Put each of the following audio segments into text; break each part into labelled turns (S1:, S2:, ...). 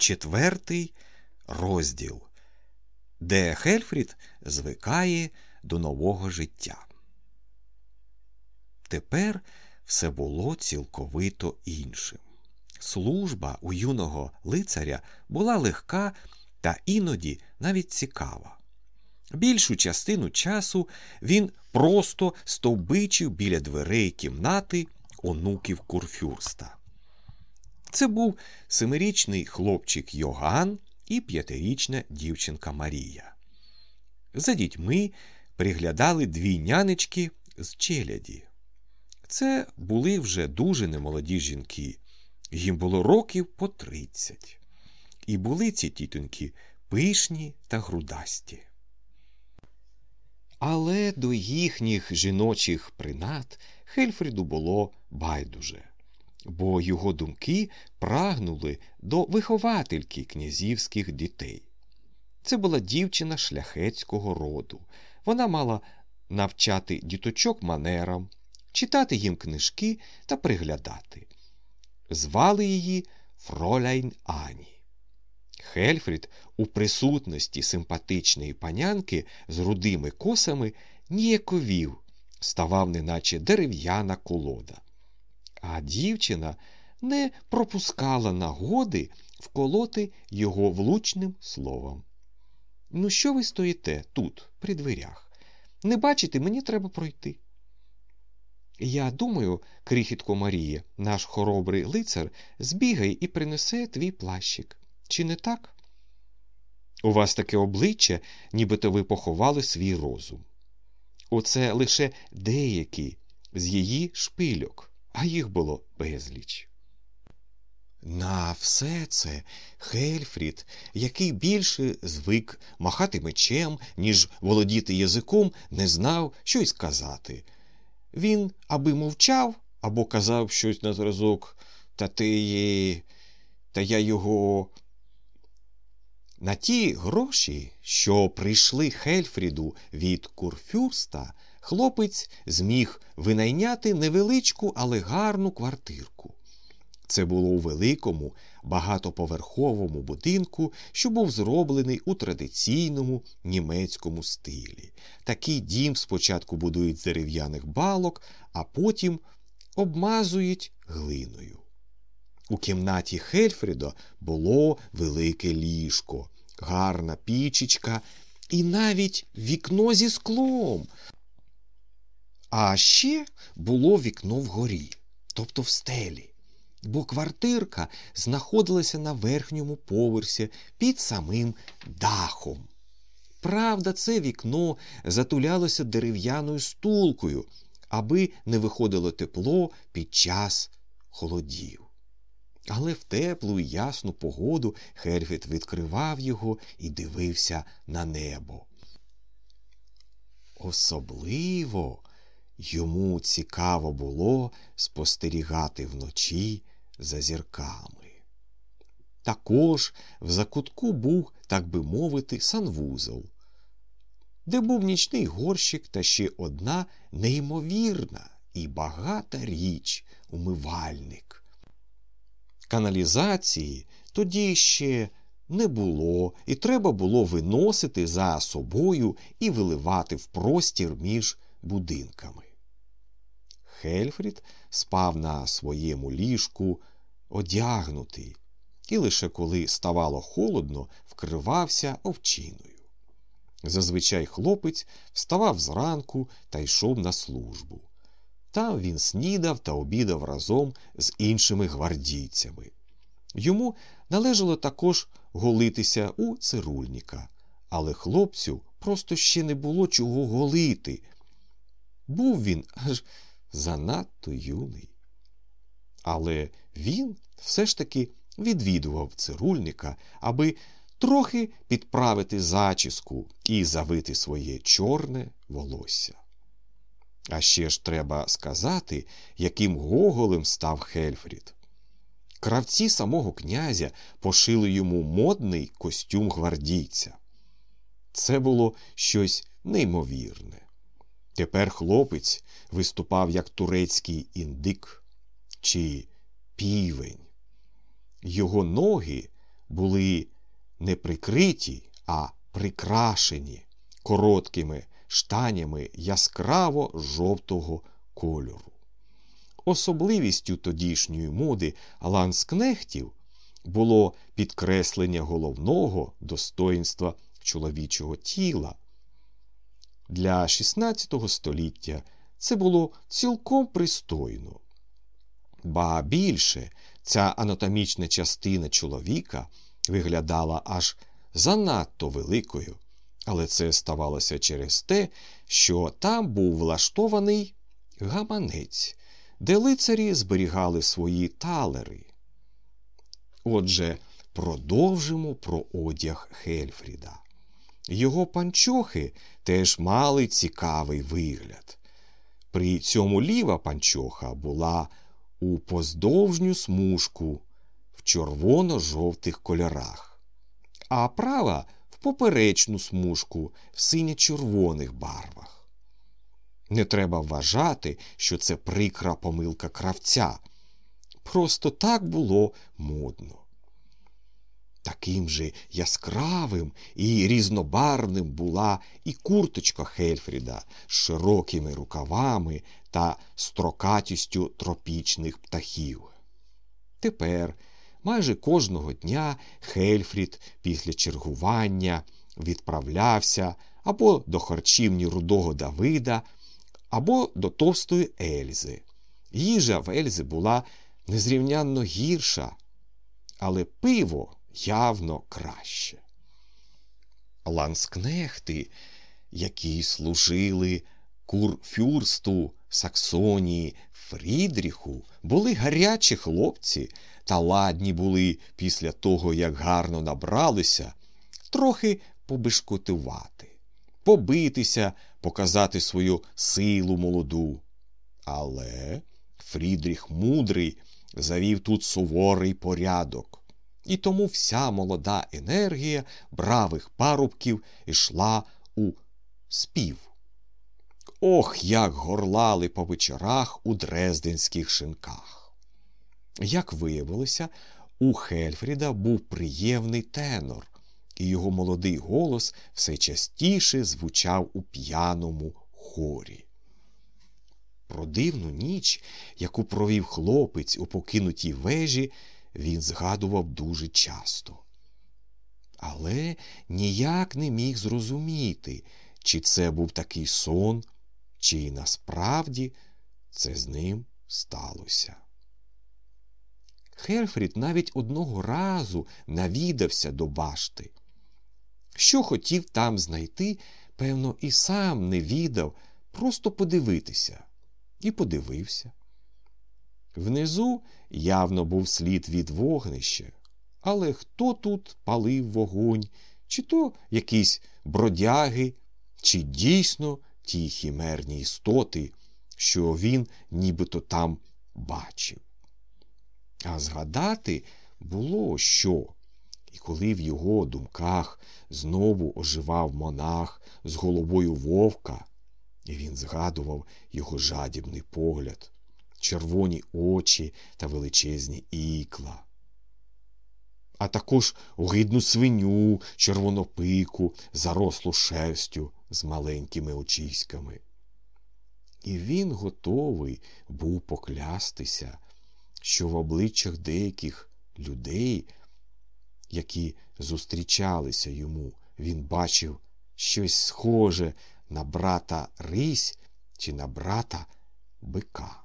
S1: Четвертий розділ, де Хельфрід звикає до нового життя. Тепер все було цілковито іншим. Служба у юного лицаря була легка та іноді навіть цікава. Більшу частину часу він просто стовбичив біля дверей кімнати онуків курфюрста. Це був семирічний хлопчик Йоган і п'ятирічна дівчинка Марія. За дітьми приглядали дві нянечки з челяді. Це були вже дуже немолоді жінки, їм було років по тридцять. І були ці тітоньки пишні та грудасті. Але до їхніх жіночих принад Хельфріду було байдуже, бо його думки прагнули до виховательки князівських дітей. Це була дівчина шляхетського роду. Вона мала навчати діточок манерам, читати їм книжки та приглядати. Звали її Фроляйн Ані. Хельфрід у присутності симпатичної панянки з рудими косами ніяковів, ставав, неначе дерев'яна колода. А дівчина не пропускала нагоди вколоти його влучним словом. Ну, що ви стоїте тут, при дверях? Не бачите, мені треба пройти. Я думаю, крихітко Марія, наш хоробрий лицар, збігає і принесе твій плащик. Чи не так? У вас таке обличчя, нібито ви поховали свій розум. Оце лише деякі з її шпильок, а їх було безліч. На все це Хельфрід, який більше звик махати мечем, ніж володіти язиком, не знав, що й сказати. Він аби мовчав або казав щось на зразок, та ти, та я його. На ті гроші, що прийшли Хельфріду від курфюрста, хлопець зміг винайняти невеличку, але гарну квартирку. Це було у великому, багатоповерховому будинку, що був зроблений у традиційному німецькому стилі. Такий дім спочатку будують з дерев'яних балок, а потім обмазують глиною. У кімнаті Хельфріда було велике ліжко, гарна пічечка і навіть вікно зі склом. А ще було вікно вгорі, тобто в стелі, бо квартирка знаходилася на верхньому поверсі під самим дахом. Правда, це вікно затулялося дерев'яною стулкою, аби не виходило тепло під час холодів. Але в теплу і ясну погоду Хельфіт відкривав його і дивився на небо. Особливо йому цікаво було спостерігати вночі за зірками. Також в закутку був, так би мовити, санвузол, де був нічний горщик та ще одна неймовірна і багата річ умивальник. Каналізації тоді ще не було, і треба було виносити за собою і виливати в простір між будинками. Хельфрід спав на своєму ліжку одягнутий, і лише коли ставало холодно, вкривався овчиною. Зазвичай хлопець вставав зранку та йшов на службу. Там він снідав та обідав разом з іншими гвардійцями. Йому належало також голитися у цирульника, але хлопцю просто ще не було чого голити. Був він аж занадто юний. Але він все ж таки відвідував цирульника, аби трохи підправити зачіску і завити своє чорне волосся. А ще ж треба сказати, яким гоголем став Хельфрід. Кравці самого князя пошили йому модний костюм гвардійця. Це було щось неймовірне. Тепер хлопець виступав як турецький індик чи півень. Його ноги були не прикриті, а прикрашені короткими штанями яскраво жовтого кольору. Особливістю тодішньої моди ланскнехтів було підкреслення головного достоїнства чоловічого тіла. Для XVI століття це було цілком пристойно. Ба більше ця анатомічна частина чоловіка виглядала аж занадто великою, але це ставалося через те, що там був влаштований гаманець, де лицарі зберігали свої талери. Отже, продовжимо про одяг Хельфріда. Його панчохи теж мали цікавий вигляд. При цьому ліва панчоха була у поздовжню смужку в червоно-жовтих кольорах, а права в поперечну смужку в синьо-червоних барвах. Не треба вважати, що це прикра помилка кравця. Просто так було модно. Таким же яскравим і різнобарним була і курточка Хельфріда з широкими рукавами та строкатістю тропічних птахів. Тепер майже кожного дня Хельфрід після чергування відправлявся або до харчівні рудого Давида, або до товстої Ельзи. Їжа в Ельзи була незрівнянно гірша, але пиво явно краще. Ланскнехти, які служили курфюрсту Саксонії Фрідріху, були гарячі хлопці та ладні були після того, як гарно набралися, трохи побишкотувати, побитися, показати свою силу молоду. Але Фрідріх мудрий завів тут суворий порядок. І тому вся молода енергія бравих парубків йшла у спів. Ох, як горлали по вечорах у дрезденських шинках. Як виявилося, у Хельфріда був приємний тенор, і його молодий голос все частіше звучав у п'яному хорі. Про дивну ніч, яку провів хлопець у покинутій вежі, він згадував дуже часто. Але ніяк не міг зрозуміти, чи це був такий сон, чи насправді це з ним сталося. Херфрід навіть одного разу навідався до башти. Що хотів там знайти, певно, і сам не відав, просто подивитися. І подивився. Внизу явно був слід від вогнища, але хто тут палив вогонь, чи то якісь бродяги, чи дійсно ті хімерні істоти, що він нібито там бачив. А згадати було що, і коли в його думках знову оживав монах з головою вовка, і він згадував його жадібний погляд червоні очі та величезні ікла. А також огидну свиню, червонопику, зарослу шерстю з маленькими очиськами. І він готовий був поклястися, що в обличчях деяких людей, які зустрічалися йому, він бачив щось схоже на брата Рись чи на брата бика.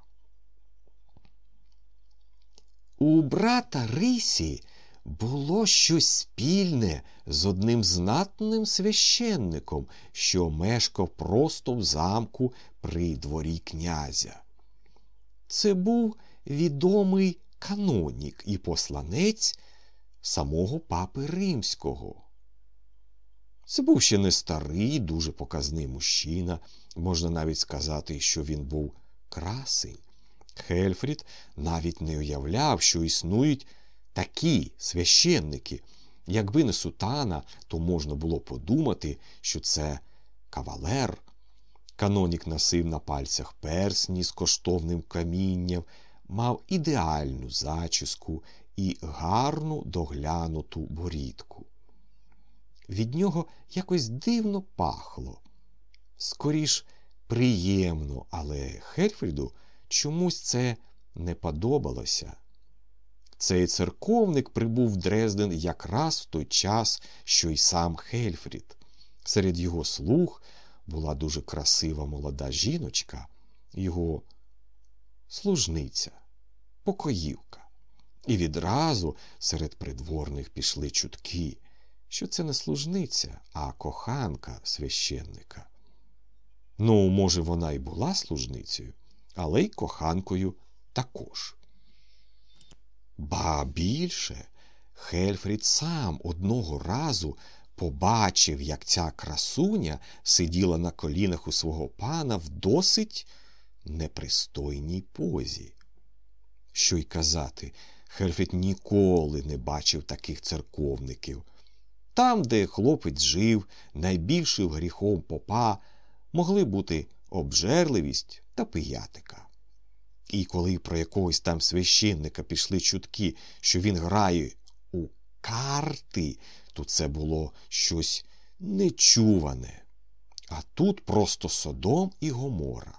S1: У брата Рисі було щось спільне з одним знатним священником, що мешкав просто в замку при дворі князя. Це був відомий канонік і посланець самого папи римського. Це був ще не старий, дуже показний мужчина, можна навіть сказати, що він був красень. Хельфрід навіть не уявляв, що існують такі священники. Якби не сутана, то можна було подумати, що це кавалер. Канонік носив на пальцях персні з коштовним камінням, мав ідеальну зачіску і гарну доглянуту борідку. Від нього якось дивно пахло. Скоріш приємно, але Хельфріду чомусь це не подобалося. Цей церковник прибув в Дрезден якраз в той час, що й сам Хельфрід. Серед його слуг була дуже красива молода жіночка, його служниця, покоївка. І відразу серед придворних пішли чутки, що це не служниця, а коханка священника. Ну, може, вона й була служницею, але й коханкою також. Ба більше, Хельфрід сам одного разу побачив, як ця красуня сиділа на колінах у свого пана в досить непристойній позі. Що й казати, Хельфрід ніколи не бачив таких церковників. Там, де хлопець жив, найбільшим гріхом попа могли бути обжерливість та пиятика. І коли про якогось там священника пішли чутки, що він грає у карти, то це було щось нечуване. А тут просто Содом і Гомора.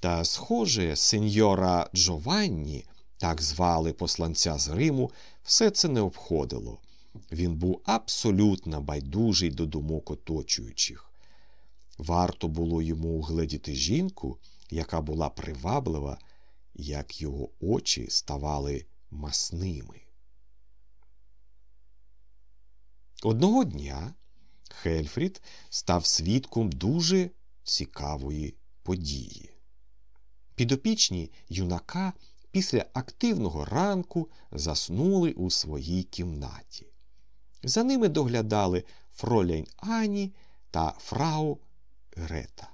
S1: Та, схоже, сеньора Джованні, так звали посланця з Риму, все це не обходило. Він був абсолютно байдужий до думок оточуючих. Варто було йому угледіти жінку, яка була приваблива, як його очі ставали масними. Одного дня Хельфрід став свідком дуже цікавої події. Підопічні юнака після активного ранку заснули у своїй кімнаті. За ними доглядали фроляйн Ані та фрау Грета.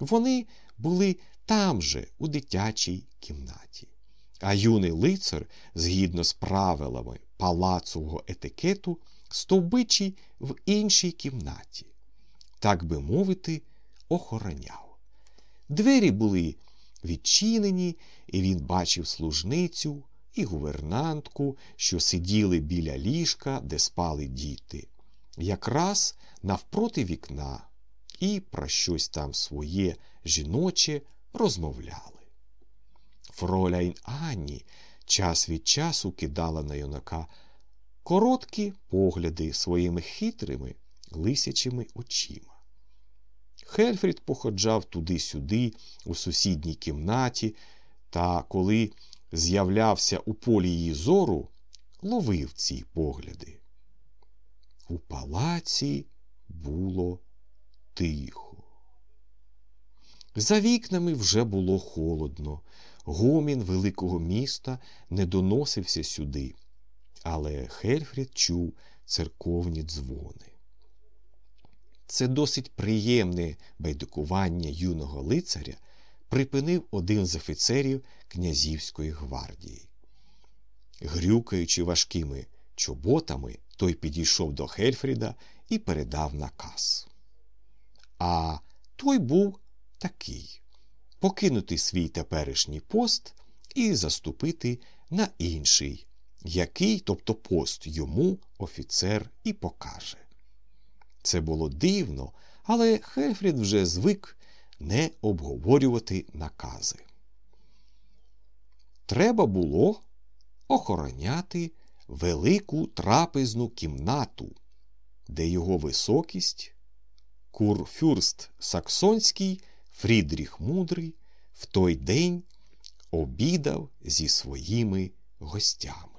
S1: Вони були там же, у дитячій кімнаті. А юний лицар, згідно з правилами палацового етикету, стовбичий в іншій кімнаті, так би мовити, охороняв. Двері були відчинені, і він бачив служницю і гувернантку, що сиділи біля ліжка, де спали діти, якраз навпроти вікна, і про щось там своє жіноче розмовляли. Фроляйн Анні час від часу кидала на юнака короткі погляди своїми хитрими лисячими очима. Хельфрід походжав туди-сюди, у сусідній кімнаті, та коли з'являвся у полі її зору, ловив ці погляди. У палаці було тихо. За вікнами вже було холодно, гомін великого міста не доносився сюди, але Хельфрід чув церковні дзвони. Це досить приємне байдикування юного лицаря припинив один з офіцерів князівської гвардії. Грюкаючи важкими чоботами, той підійшов до Хельфріда і передав наказ. А той був такий покинути свій теперішній пост і заступити на інший, який, тобто пост йому офіцер і покаже. Це було дивно, але Хельфрід вже звик не обговорювати накази. Треба було охороняти велику трапезну кімнату, де його високість, курфюрст Саксонський Фрідріх Мудрий в той день обідав зі своїми гостями.